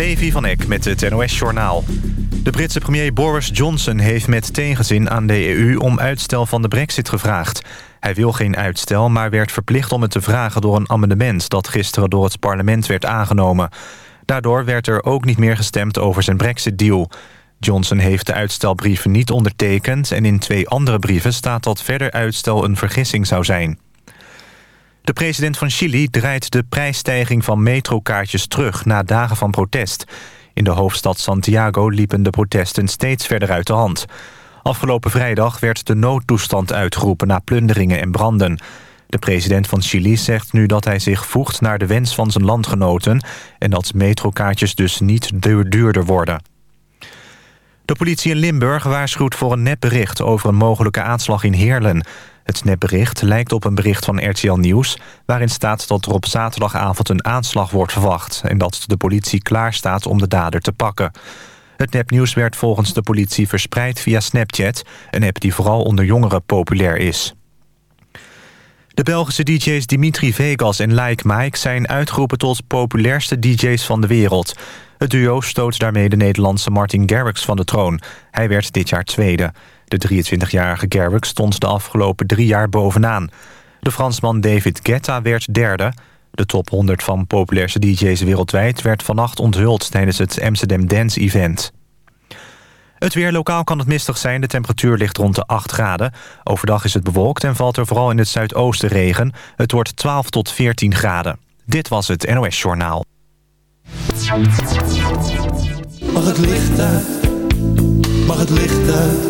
Levi van Eck met het NOS-journaal. De Britse premier Boris Johnson heeft met tegenzin aan de EU... om uitstel van de brexit gevraagd. Hij wil geen uitstel, maar werd verplicht om het te vragen... door een amendement dat gisteren door het parlement werd aangenomen. Daardoor werd er ook niet meer gestemd over zijn brexit-deal. Johnson heeft de uitstelbrieven niet ondertekend... en in twee andere brieven staat dat verder uitstel een vergissing zou zijn. De president van Chili draait de prijsstijging van metrokaartjes terug... na dagen van protest. In de hoofdstad Santiago liepen de protesten steeds verder uit de hand. Afgelopen vrijdag werd de noodtoestand uitgeroepen... na plunderingen en branden. De president van Chili zegt nu dat hij zich voegt naar de wens van zijn landgenoten... en dat metrokaartjes dus niet duurder worden. De politie in Limburg waarschuwt voor een nepbericht... over een mogelijke aanslag in Heerlen. Het nepbericht lijkt op een bericht van RTL Nieuws... waarin staat dat er op zaterdagavond een aanslag wordt verwacht... en dat de politie klaar staat om de dader te pakken. Het nepnieuws werd volgens de politie verspreid via Snapchat... een app die vooral onder jongeren populair is. De Belgische DJ's Dimitri Vegas en Like Mike zijn uitgeroepen tot populairste DJ's van de wereld. Het duo stoot daarmee de Nederlandse Martin Garrix van de troon. Hij werd dit jaar tweede. De 23-jarige Garrix stond de afgelopen drie jaar bovenaan. De Fransman David Guetta werd derde. De top 100 van populairste DJ's wereldwijd werd vannacht onthuld tijdens het Amsterdam Dance Event. Het weer lokaal kan het mistig zijn. De temperatuur ligt rond de 8 graden. Overdag is het bewolkt en valt er vooral in het zuidoosten regen. Het wordt 12 tot 14 graden. Dit was het NOS Journaal. Mag het licht uit? Mag het licht?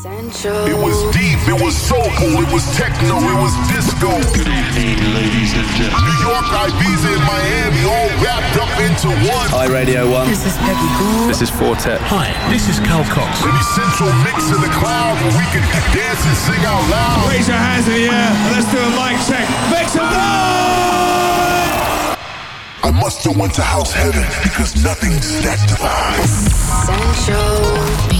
It was deep, it was soulful, it was techno, it was disco. Good evening, ladies and gentlemen. New York, Ibiza, and Miami all wrapped up into one. Hi, Radio 1. This is Peggy Goo. This is Fortet. Hi, this is Cal Cox. Maybe central mix in the cloud where we can dance and sing out loud. Raise your hands in the air and let's do a mic check. Make some noise! I must have went to house heaven because nothing's that divine. Essential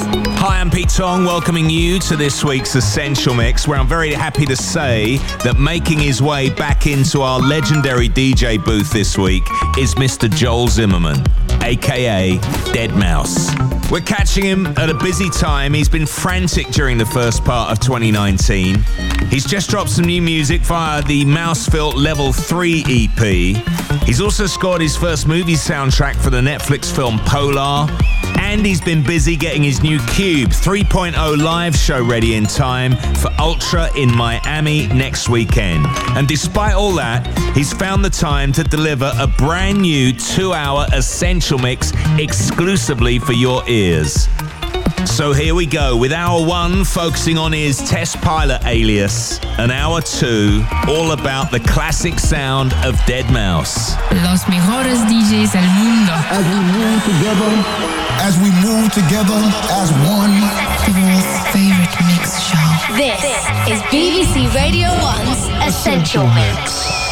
Hi, I'm Pete Tong, welcoming you to this week's Essential Mix, where I'm very happy to say that making his way back into our legendary DJ booth this week is Mr. Joel Zimmerman, aka Dead Mouse. We're catching him at a busy time. He's been frantic during the first part of 2019. He's just dropped some new music via the Mousefelt Level 3 EP. He's also scored his first movie soundtrack for the Netflix film Polar. And he's been busy getting his new Cube 3.0 live show ready in time for Ultra in Miami next weekend. And despite all that, he's found the time to deliver a brand new two hour essential mix exclusively for your ears. So here we go with hour one focusing on his test pilot alias, and hour two all about the classic sound of Dead Mouse. Los mejores DJs del mundo. As we move together, as we move together as one. The world's favorite mix show. This is BBC Radio 1's Essential Mix.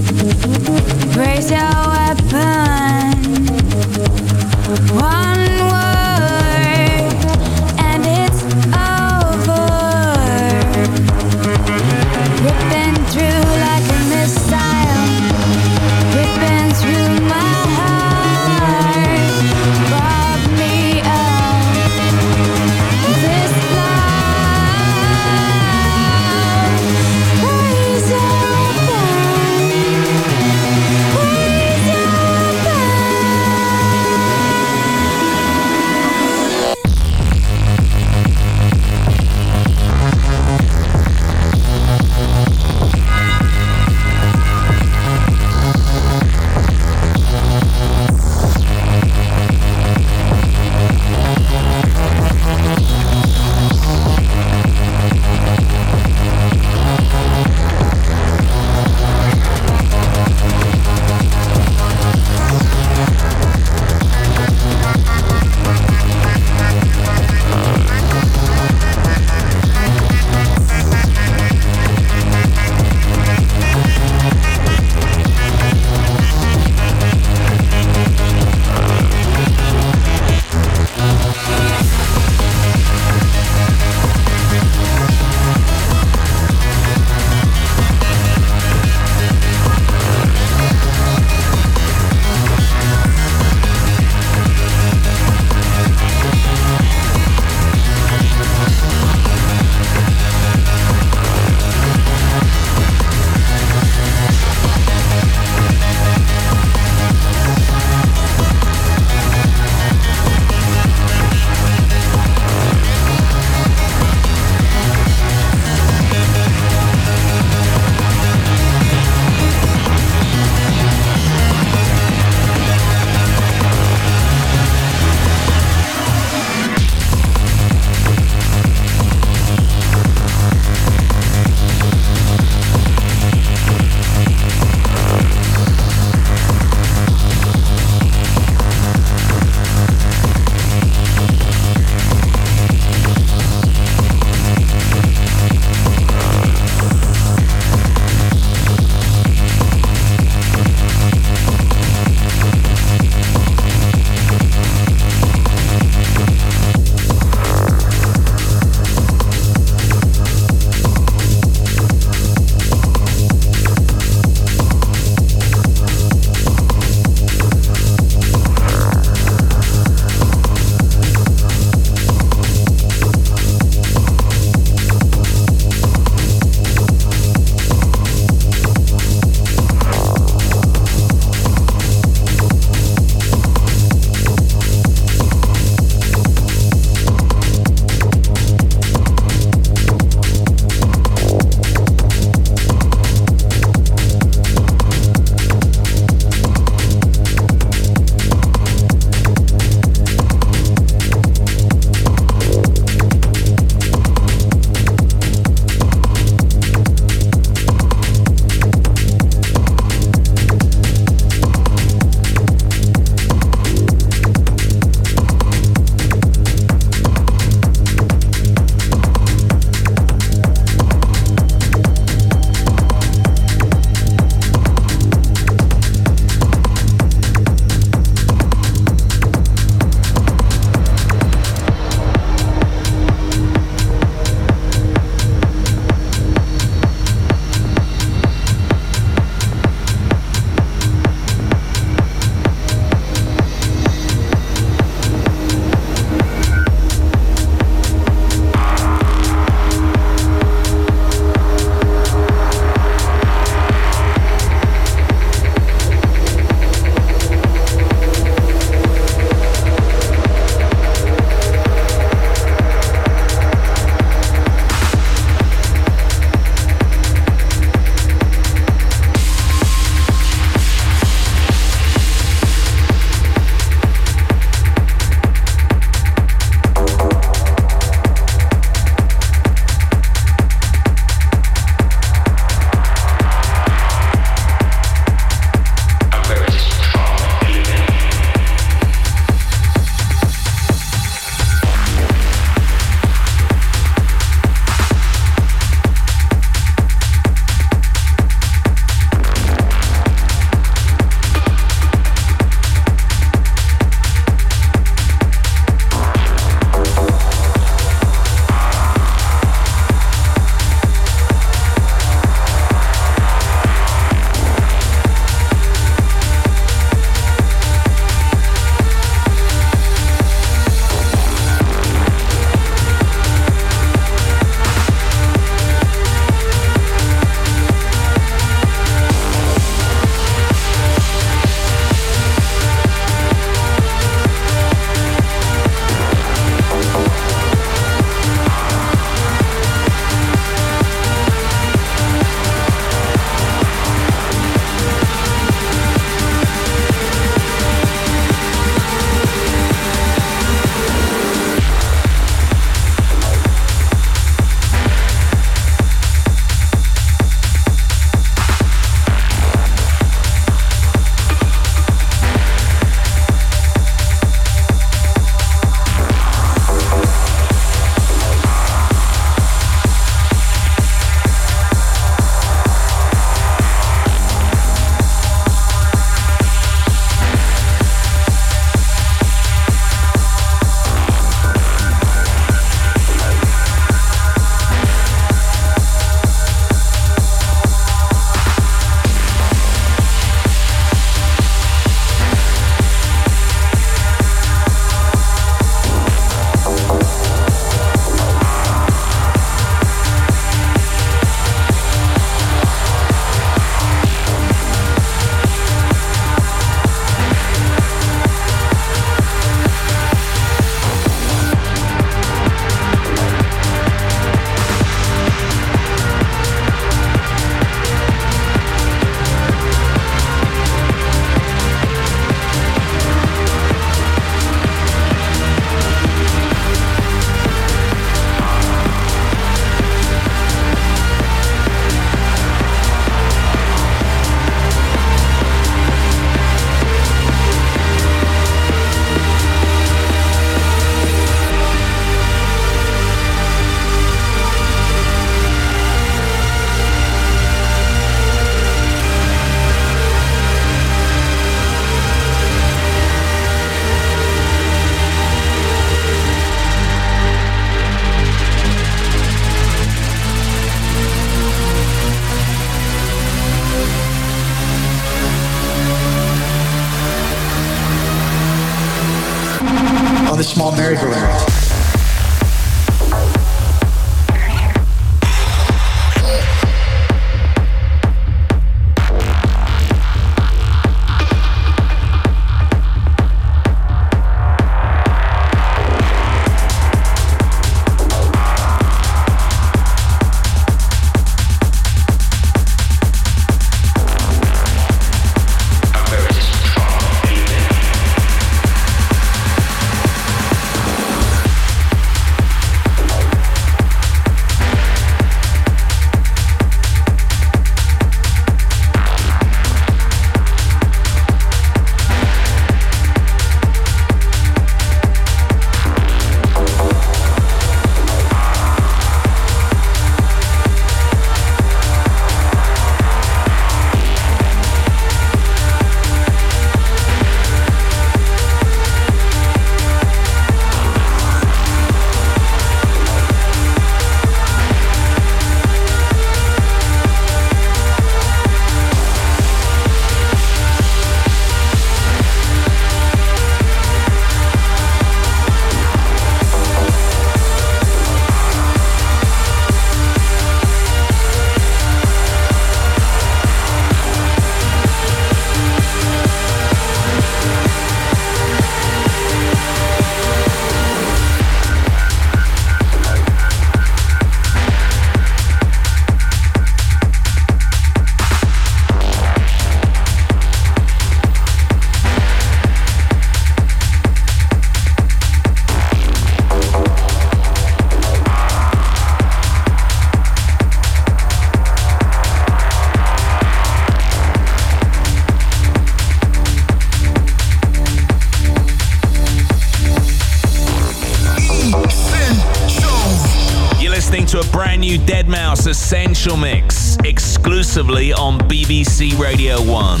Essential Mix exclusively on BBC Radio 1.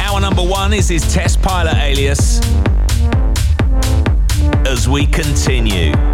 Our number one is his test pilot alias. As we continue.